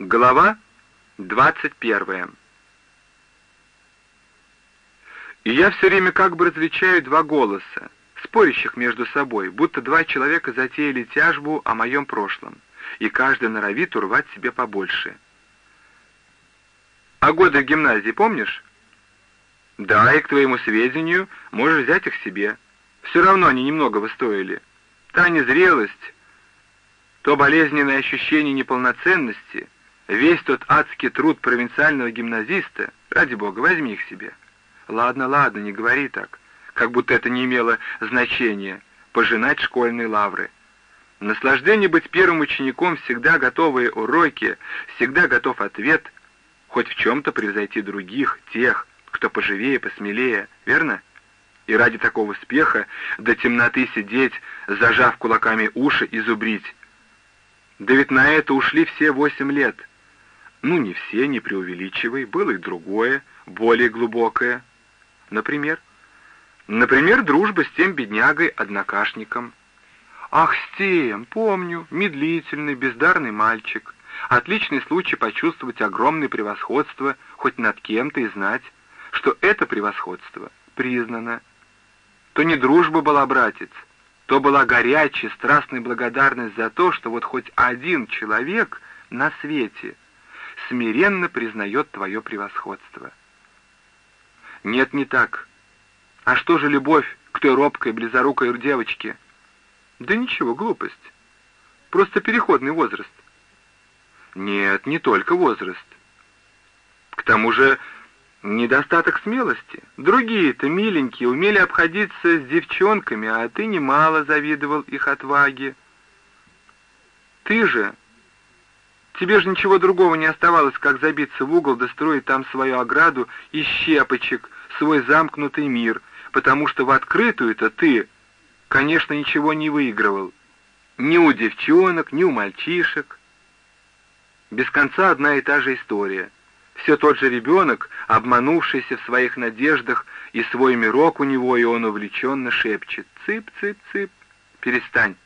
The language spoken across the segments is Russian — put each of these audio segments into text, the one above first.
Глава 21. И я все время как бы различаю два голоса, спорящих между собой, будто два человека затеяли тяжбу о моем прошлом, и каждый норовит урвать себе побольше. А годы в гимназии помнишь? Да, и к твоему сведению, можешь взять их себе. Все равно они немного стоили. Та незрелость, то болезненное ощущение неполноценности — Весь тот адский труд провинциального гимназиста, ради бога, возьми их себе. Ладно, ладно, не говори так, как будто это не имело значения, пожинать школьные лавры. Наслаждение быть первым учеником, всегда готовые уроки, всегда готов ответ, хоть в чем-то превзойти других, тех, кто поживее, посмелее, верно? И ради такого успеха до темноты сидеть, зажав кулаками уши и зубрить. Да ведь на это ушли все восемь лет — ну, не все, не преувеличивай, было и другое, более глубокое. Например? Например, дружба с тем беднягой-однокашником. Ах, с тем, помню, медлительный, бездарный мальчик. Отличный случай почувствовать огромное превосходство хоть над кем-то и знать, что это превосходство признано. То не дружба была, братец, то была горячая, страстная благодарность за то, что вот хоть один человек на свете — смиренно признает твое превосходство. Нет, не так. А что же любовь к той робкой, близорукой девочке? Да ничего, глупость. Просто переходный возраст. Нет, не только возраст. К тому же недостаток смелости. Другие-то, миленькие, умели обходиться с девчонками, а ты немало завидовал их отваге. Ты же Тебе же ничего другого не оставалось, как забиться в угол, достроить там свою ограду из щепочек, свой замкнутый мир, потому что в открытую-то ты, конечно, ничего не выигрывал. Ни у девчонок, ни у мальчишек. Без конца одна и та же история. Все тот же ребенок, обманувшийся в своих надеждах, и свой мирок у него, и он увлеченно шепчет «Цып, цып, цып, перестань».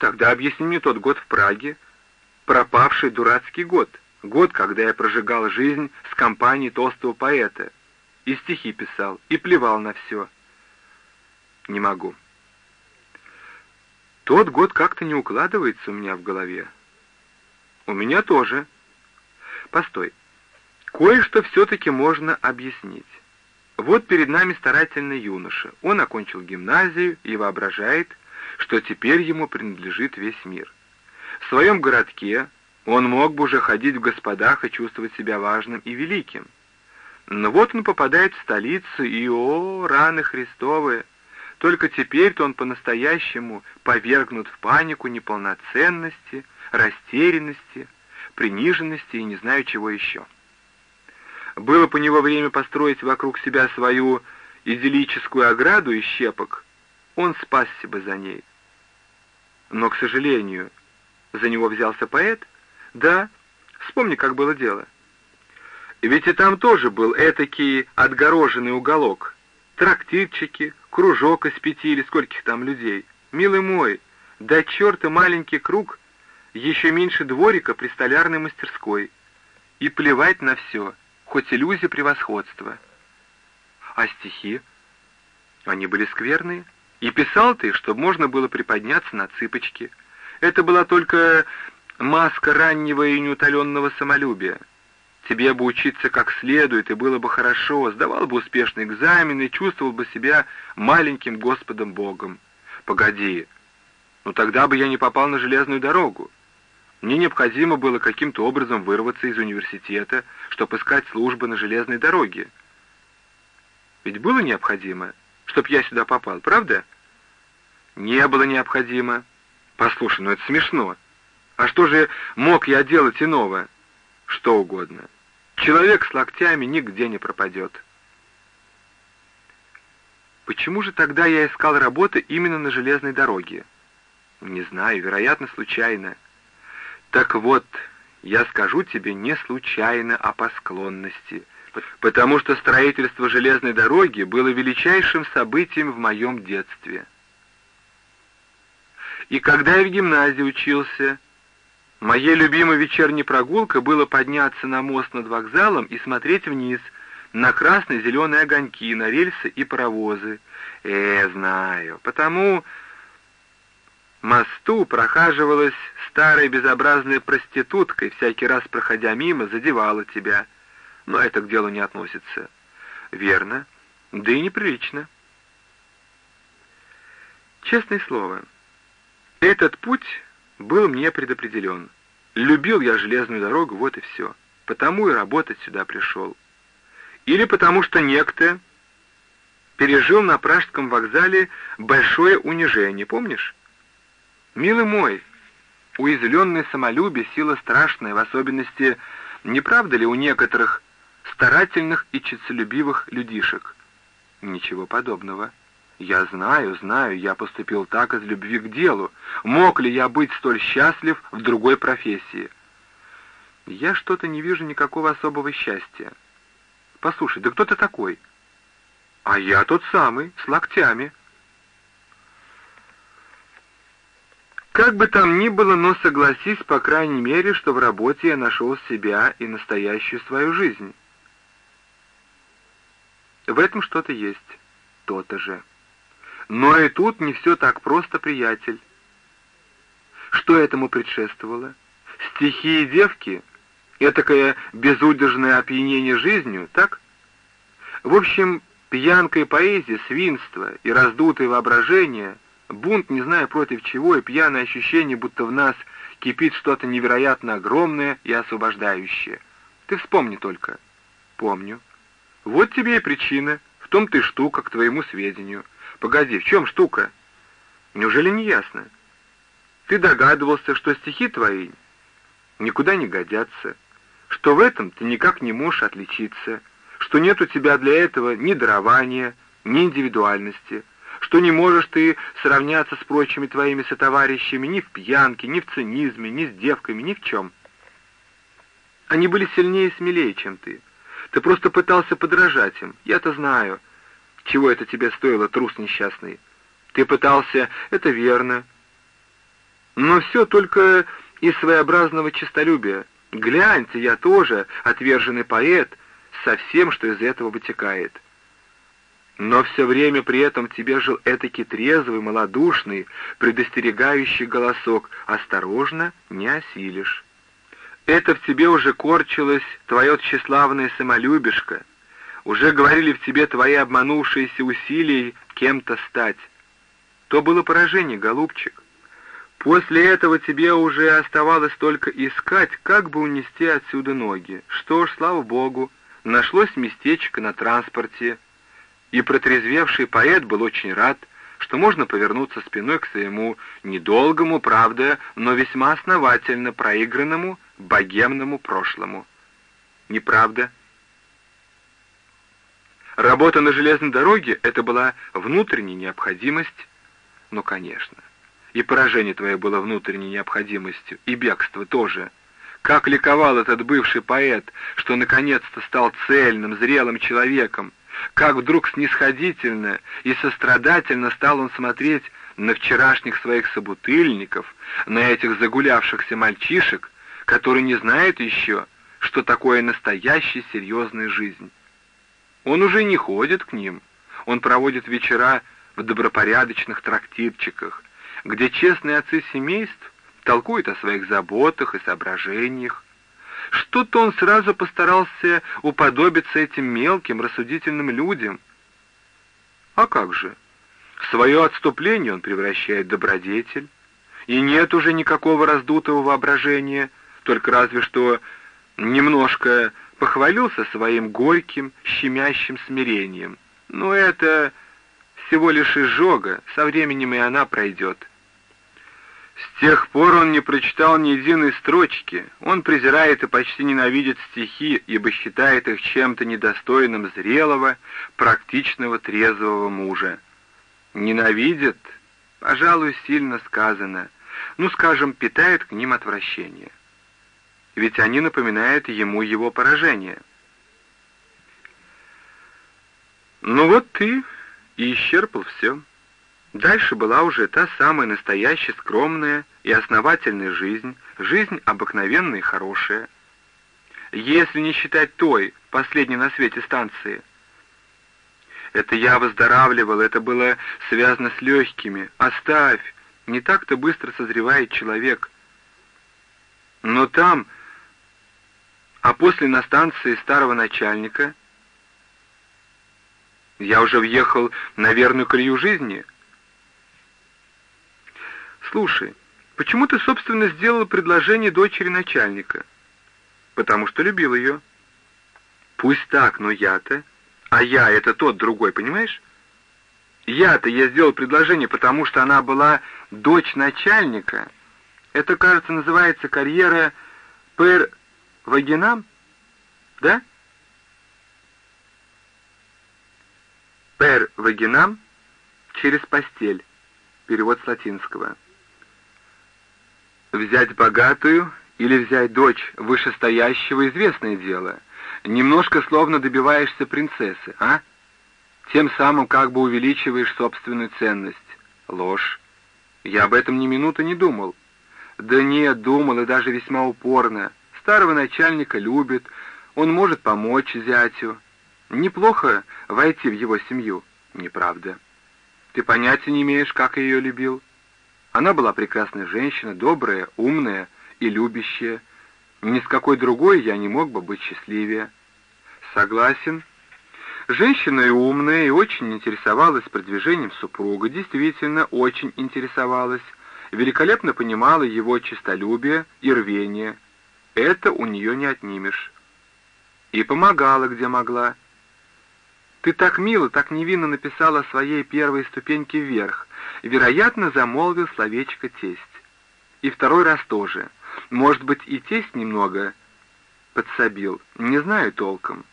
Тогда объясни мне тот год в Праге, пропавший дурацкий год, год, когда я прожигал жизнь с компанией толстого поэта, и стихи писал, и плевал на все. Не могу. Тот год как-то не укладывается у меня в голове. У меня тоже. Постой. Кое-что все-таки можно объяснить. Вот перед нами старательный юноша. Он окончил гимназию и воображает, что теперь ему принадлежит весь мир. В своем городке он мог бы уже ходить в господах и чувствовать себя важным и великим. Но вот он попадает в столицу, и, о, раны Христовы! Только теперь-то он по-настоящему повергнут в панику неполноценности, растерянности, приниженности и не знаю чего еще. Было по него время построить вокруг себя свою идиллическую ограду из щепок, он спасся бы за ней. Но, к сожалению, за него взялся поэт? Да, вспомни, как было дело. Ведь и там тоже был этакий отгороженный уголок. Трактирчики, кружок из пяти или скольких там людей. Милый мой, да черта маленький круг, еще меньше дворика при столярной мастерской. И плевать на все, хоть иллюзия превосходства. А стихи? Они были скверные. И писал ты, чтобы можно было приподняться на цыпочки. Это была только маска раннего и неутоленного самолюбия. Тебе бы учиться как следует, и было бы хорошо, сдавал бы успешный экзамен и чувствовал бы себя маленьким Господом Богом. Погоди, ну тогда бы я не попал на железную дорогу. Мне необходимо было каким-то образом вырваться из университета, чтобы искать службы на железной дороге. Ведь было необходимо, чтоб я сюда попал, правда? Не было необходимо. Послушай, ну это смешно. А что же мог я делать иного? Что угодно. Человек с локтями нигде не пропадет. Почему же тогда я искал работы именно на железной дороге? Не знаю, вероятно, случайно. Так вот, я скажу тебе не случайно, а по склонности — потому что строительство железной дороги было величайшим событием в моем детстве. И когда я в гимназии учился, Моей любимой вечерней прогулкой было подняться на мост над вокзалом и смотреть вниз на красные зеленые огоньки, на рельсы и паровозы. Э, знаю, потому мосту прохаживалась старая безобразная проститутка и всякий раз, проходя мимо, задевала тебя. Но это к делу не относится. Верно, да и неприлично. Честное слово, этот путь был мне предопределен. Любил я железную дорогу, вот и все. Потому и работать сюда пришел. Или потому что некто пережил на Пражском вокзале большое унижение, помнишь? Милый мой, уязвленное самолюбие — сила страшная, в особенности, не правда ли, у некоторых старательных и честолюбивых людишек? Ничего подобного. Я знаю, знаю, я поступил так из любви к делу. Мог ли я быть столь счастлив в другой профессии? Я что-то не вижу никакого особого счастья. Послушай, да кто ты такой? А я тот самый, с локтями. Как бы там ни было, но согласись, по крайней мере, что в работе я нашел себя и настоящую свою жизнь. В этом что-то есть, то-то же. Но и тут не все так просто, приятель. Что этому предшествовало? Стихи и девки? Этакое безудержное опьянение жизнью, так? В общем, пьянка и поэзия, свинство и раздутое воображение, бунт не зная против чего и пьяное ощущение, будто в нас кипит что-то невероятно огромное и освобождающее. Ты вспомни только. Помню. Вот тебе и причина, в том ты штука, к твоему сведению. Погоди, в чем штука? Неужели не ясно? Ты догадывался, что стихи твои никуда не годятся, что в этом ты никак не можешь отличиться, что нет у тебя для этого ни дарования, ни индивидуальности, что не можешь ты сравняться с прочими твоими сотоварищами ни в пьянке, ни в цинизме, ни с девками, ни в чем. Они были сильнее и смелее, чем ты. Ты просто пытался подражать им, я-то знаю, — чего это тебе стоило, трус несчастный? Ты пытался, это верно. Но все только из своеобразного честолюбия. Гляньте, я тоже отверженный поэт, со всем, что из этого вытекает. Но все время при этом тебе жил этакий трезвый, малодушный, предостерегающий голосок «Осторожно, не осилишь». Это в тебе уже корчилось твое тщеславное самолюбишко, уже говорили в тебе твои обманувшиеся усилия кем-то стать. То было поражение, голубчик. После этого тебе уже оставалось только искать, как бы унести отсюда ноги. Что ж, слава богу, нашлось местечко на транспорте, и протрезвевший поэт был очень рад, что можно повернуться спиной к своему недолгому, правда, но весьма основательно проигранному богемному прошлому. Неправда? Работа на железной дороге — это была внутренняя необходимость, ну, конечно. И поражение твое было внутренней необходимостью, и бегство тоже. Как ликовал этот бывший поэт, что наконец-то стал цельным, зрелым человеком. Как вдруг снисходительно и сострадательно стал он смотреть на вчерашних своих собутыльников, на этих загулявшихся мальчишек, которые не знают еще, что такое настоящая серьезная жизнь. Он уже не ходит к ним. Он проводит вечера в добропорядочных трактирчиках, где честные отцы семейств толкуют о своих заботах и соображениях. Что-то он сразу постарался уподобиться этим мелким, рассудительным людям. А как же? Свое отступление он превращает в добродетель, и нет уже никакого раздутого воображения, только разве что немножко похвалился своим горьким, щемящим смирением. Но это всего лишь изжога, со временем и она пройдет. С тех пор он не прочитал ни единой строчки. Он презирает и почти ненавидит стихи, ибо считает их чем-то недостойным зрелого, практичного, трезвого мужа. Ненавидит? Пожалуй, сильно сказано. Ну, скажем, питает к ним отвращение ведь они напоминают ему его поражение. Ну вот ты и исчерпал все. Дальше была уже та самая настоящая скромная и основательная жизнь, жизнь обыкновенная и хорошая. Если не считать той, последней на свете станции. Это я выздоравливал, это было связано с легкими. Оставь, не так-то быстро созревает человек. Но там, а после на станции старого начальника, я уже въехал на верную колею жизни. Слушай, почему ты, собственно, сделал предложение дочери начальника? Потому что любил ее. Пусть так, но я-то... А я — это тот другой, понимаешь? Я-то я сделал предложение, потому что она была дочь начальника. Это, кажется, называется карьера пер вагинам, да? Пер вагинам через постель. Перевод с латинского. Взять богатую или взять дочь вышестоящего известное дело. Немножко словно добиваешься принцессы, а? Тем самым как бы увеличиваешь собственную ценность. Ложь. Я об этом ни минуты не думал. Да нет, думал, и даже весьма упорно. Старого начальника любит, он может помочь зятю. Неплохо войти в его семью, неправда. Ты понятия не имеешь, как я ее любил. Она была прекрасная женщина, добрая, умная и любящая. Ни с какой другой я не мог бы быть счастливее. Согласен. Женщина и умная, и очень интересовалась продвижением супруга, действительно очень интересовалась, великолепно понимала его честолюбие и рвение. Это у нее не отнимешь. И помогала, где могла. Ты так мило, так невинно написала о своей первой ступеньке вверх. Вероятно, замолвил словечко тесть. И второй раз тоже. Может быть, и тесть немного подсобил. Не знаю толком.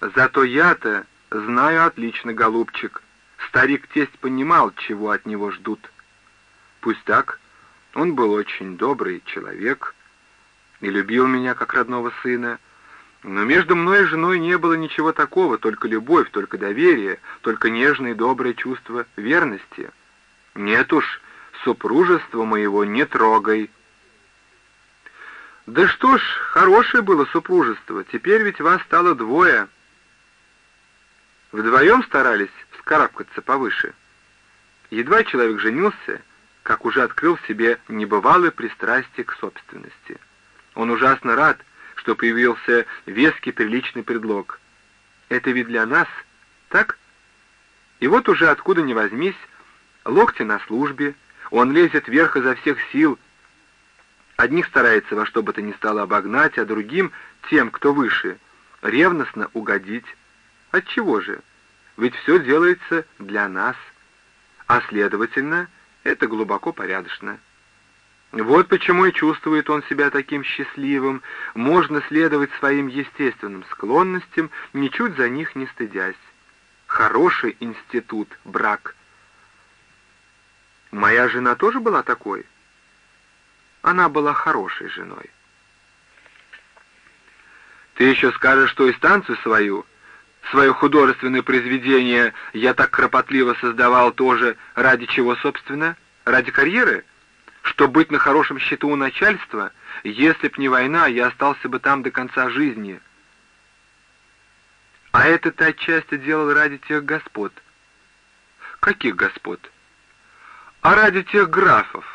Зато я-то знаю отлично, голубчик. Старик-тесть понимал, чего от него ждут. Пусть так, он был очень добрый человек и любил меня как родного сына, но между мной и женой не было ничего такого, только любовь, только доверие, только нежное и доброе чувство верности. Нет уж, супружество моего не трогай. Да что ж, хорошее было супружество, теперь ведь вас стало двое. Вдвоем старались вскарабкаться повыше. Едва человек женился, как уже открыл в себе небывалое пристрастие к собственности. Он ужасно рад, что появился веский приличный предлог. Это ведь для нас, так? И вот уже откуда ни возьмись, локти на службе, он лезет вверх изо всех сил. Одних старается во что бы то ни стало обогнать, а другим, тем, кто выше, ревностно угодить. Отчего же? Ведь все делается для нас, а следовательно, это глубоко порядочно. Вот почему и чувствует он себя таким счастливым, можно следовать своим естественным склонностям, ничуть за них не стыдясь. Хороший институт, брак. Моя жена тоже была такой? Она была хорошей женой. Ты еще скажешь, что и станцию свою Свое художественное произведение я так кропотливо создавал тоже ради чего, собственно? Ради карьеры? Чтобы быть на хорошем счету у начальства? Если б не война, я остался бы там до конца жизни. А это ты отчасти делал ради тех господ. Каких господ? А ради тех графов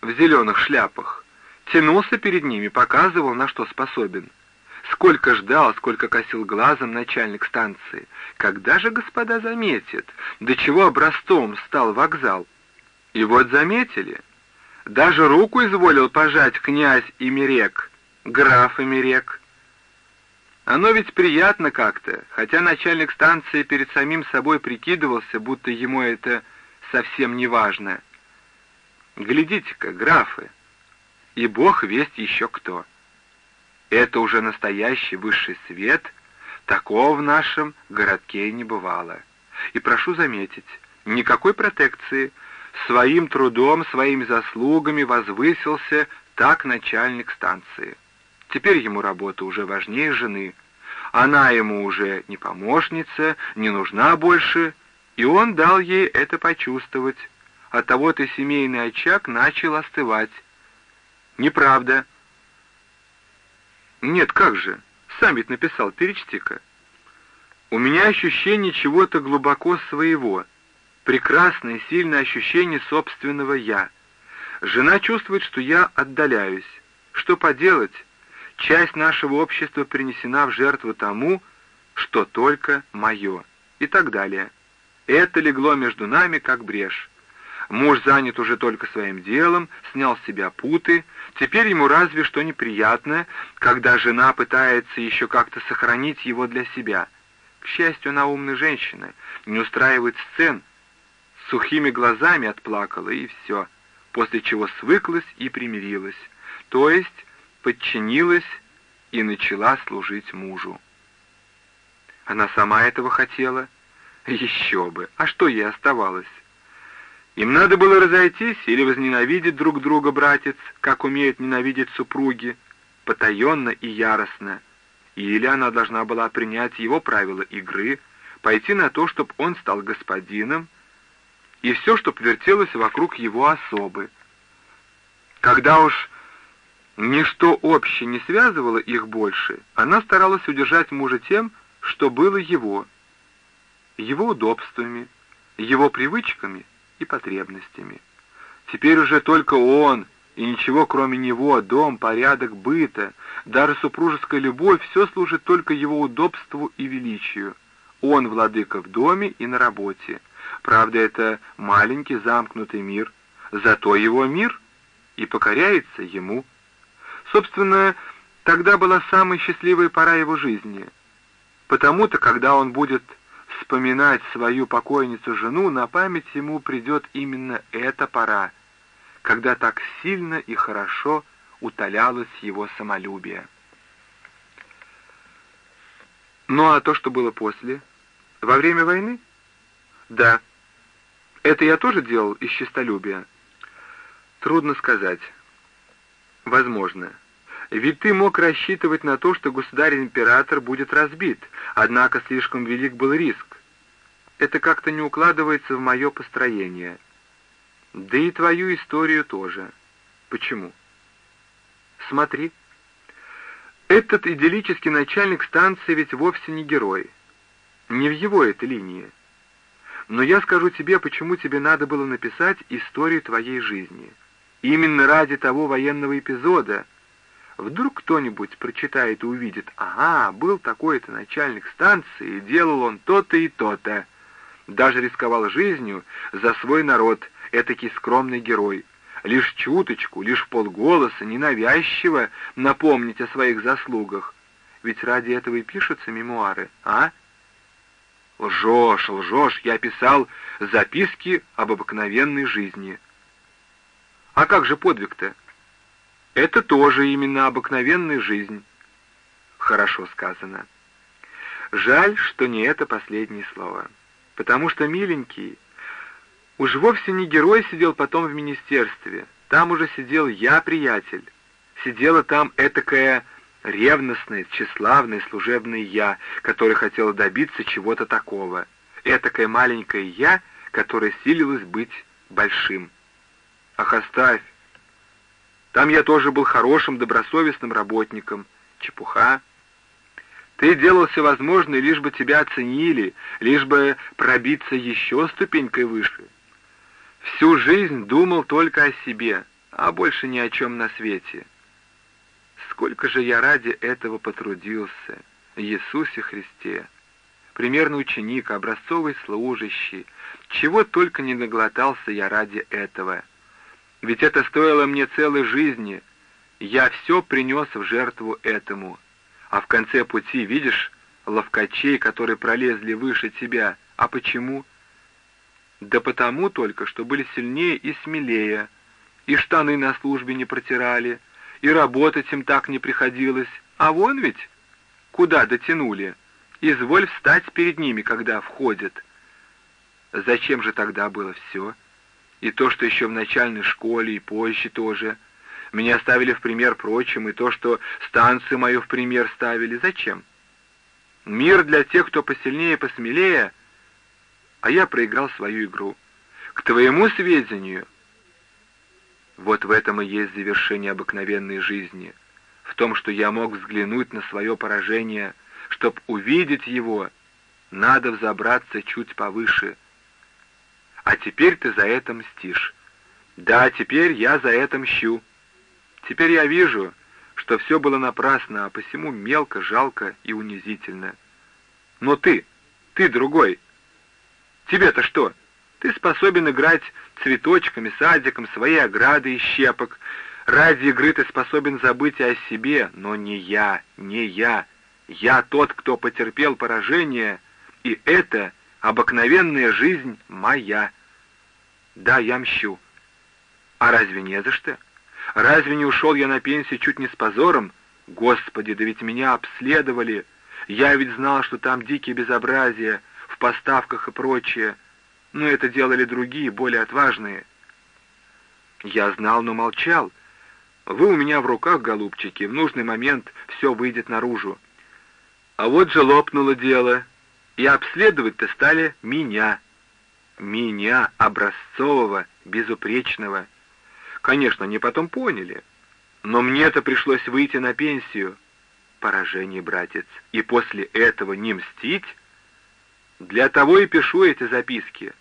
в зеленых шляпах. Тянулся перед ними, показывал, на что способен. Сколько ждал, сколько косил глазом начальник станции. Когда же господа заметят, до чего образцом стал вокзал? И вот заметили. Даже руку изволил пожать князь Имерек, граф Имерек. Оно ведь приятно как-то, хотя начальник станции перед самим собой прикидывался, будто ему это совсем не важно. Глядите-ка, графы, и бог весть еще кто. Это уже настоящий высший свет, такого в нашем городке не бывало. И прошу заметить, никакой протекции, своим трудом, своими заслугами возвысился так начальник станции. Теперь ему работа уже важнее жены. Она ему уже не помощница, не нужна больше, и он дал ей это почувствовать. Оттого-то семейный очаг начал остывать. Неправда. Нет, как же? Сам ведь написал, перечти-ка. У меня ощущение чего-то глубоко своего, прекрасное, сильное ощущение собственного «я». Жена чувствует, что я отдаляюсь. Что поделать? Часть нашего общества принесена в жертву тому, что только мое. И так далее. Это легло между нами, как брешь. Муж занят уже только своим делом, снял с себя путы. Теперь ему разве что неприятно, когда жена пытается еще как-то сохранить его для себя. К счастью, она умная женщина, не устраивает сцен. Сухими глазами отплакала, и все. После чего свыклась и примирилась. То есть подчинилась и начала служить мужу. Она сама этого хотела? Еще бы! А что ей оставалось? Им надо было разойтись или возненавидеть друг друга, братец, как умеют ненавидеть супруги, потаенно и яростно. Или она должна была принять его правила игры, пойти на то, чтобы он стал господином, и все, что вертелось вокруг его особы. Когда уж ничто общее не связывало их больше, она старалась удержать мужа тем, что было его, его удобствами, его привычками — и потребностями. Теперь уже только он, и ничего кроме него, дом, порядок быта, даже супружеская любовь, все служит только его удобству и величию. Он владыка в доме и на работе. Правда, это маленький замкнутый мир, зато его мир и покоряется ему. Собственно, тогда была самая счастливая пора его жизни. Потому-то, когда он будет вспоминать свою покойницу-жену, на память ему придет именно эта пора, когда так сильно и хорошо утолялось его самолюбие. Ну а то, что было после? Во время войны? Да. Это я тоже делал из честолюбия? Трудно сказать. Возможно. Ведь ты мог рассчитывать на то, что государь-император будет разбит, однако слишком велик был риск. Это как-то не укладывается в мое построение. Да и твою историю тоже. Почему? Смотри. Этот идиллический начальник станции ведь вовсе не герой. Не в его этой линии. Но я скажу тебе, почему тебе надо было написать историю твоей жизни. Именно ради того военного эпизода — Вдруг кто-нибудь прочитает и увидит, ага, был такой-то начальник станции, делал он то-то и то-то. Даже рисковал жизнью за свой народ, этакий скромный герой. Лишь чуточку, лишь полголоса, ненавязчиво напомнить о своих заслугах. Ведь ради этого и пишутся мемуары, а? Лжешь, лжешь, я писал записки об обыкновенной жизни. А как же подвиг-то? Это тоже именно обыкновенная жизнь. Хорошо сказано. Жаль, что не это последнее слово. Потому что, миленький, уж вовсе не герой сидел потом в министерстве. Там уже сидел я, приятель. Сидела там этакая ревностная, тщеславная, служебная я, которая хотела добиться чего-то такого. Этакая маленькая я, которая силилась быть большим. Ах, оставь, там я тоже был хорошим, добросовестным работником. Чепуха. Ты делал все возможное, лишь бы тебя оценили, лишь бы пробиться еще ступенькой выше. Всю жизнь думал только о себе, а больше ни о чем на свете. Сколько же я ради этого потрудился, Иисусе Христе! Примерный ученик, образцовый служащий, чего только не наглотался я ради этого — ведь это стоило мне целой жизни. Я все принес в жертву этому. А в конце пути, видишь, ловкачей, которые пролезли выше тебя. А почему? Да потому только, что были сильнее и смелее, и штаны на службе не протирали, и работать им так не приходилось. А вон ведь, куда дотянули, изволь встать перед ними, когда входят. Зачем же тогда было все?» и то, что еще в начальной школе и позже тоже. Меня ставили в пример прочим, и то, что станцию мою в пример ставили. Зачем? Мир для тех, кто посильнее посмелее, а я проиграл свою игру. К твоему сведению, Вот в этом и есть завершение обыкновенной жизни. В том, что я мог взглянуть на свое поражение, чтобы увидеть его, надо взобраться чуть повыше. А теперь ты за это мстишь. Да, теперь я за это мщу. Теперь я вижу, что все было напрасно, а посему мелко, жалко и унизительно. Но ты, ты другой. Тебе-то что? Ты способен играть цветочками, садиком, своей оградой и щепок. Ради игры ты способен забыть о себе, но не я, не я. Я тот, кто потерпел поражение, и это обыкновенная жизнь моя. Да, я мщу. А разве не за что? Разве не ушел я на пенсию чуть не с позором? Господи, да ведь меня обследовали. Я ведь знал, что там дикие безобразия в поставках и прочее но это делали другие, более отважные. Я знал, но молчал. Вы у меня в руках, голубчики, в нужный момент все выйдет наружу. А вот же лопнуло дело, и обследовать-то стали меня. Меня, образцового, безупречного. Конечно, они потом поняли. Но мне-то пришлось выйти на пенсию. Поражение, братец. И после этого не мстить? Для того и пишу эти записки.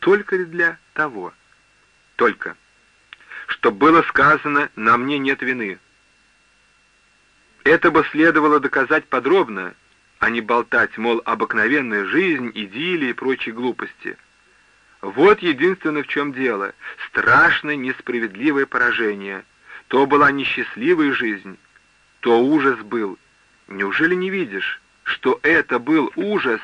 Только ли для того? Только. Что было сказано, на мне нет вины. Это бы следовало доказать подробно, а не болтать, мол, обыкновенная жизнь, идиллия и прочие глупости. Вот единственное в чем дело. Страшное несправедливое поражение. То была несчастливая жизнь, то ужас был. Неужели не видишь, что это был ужас,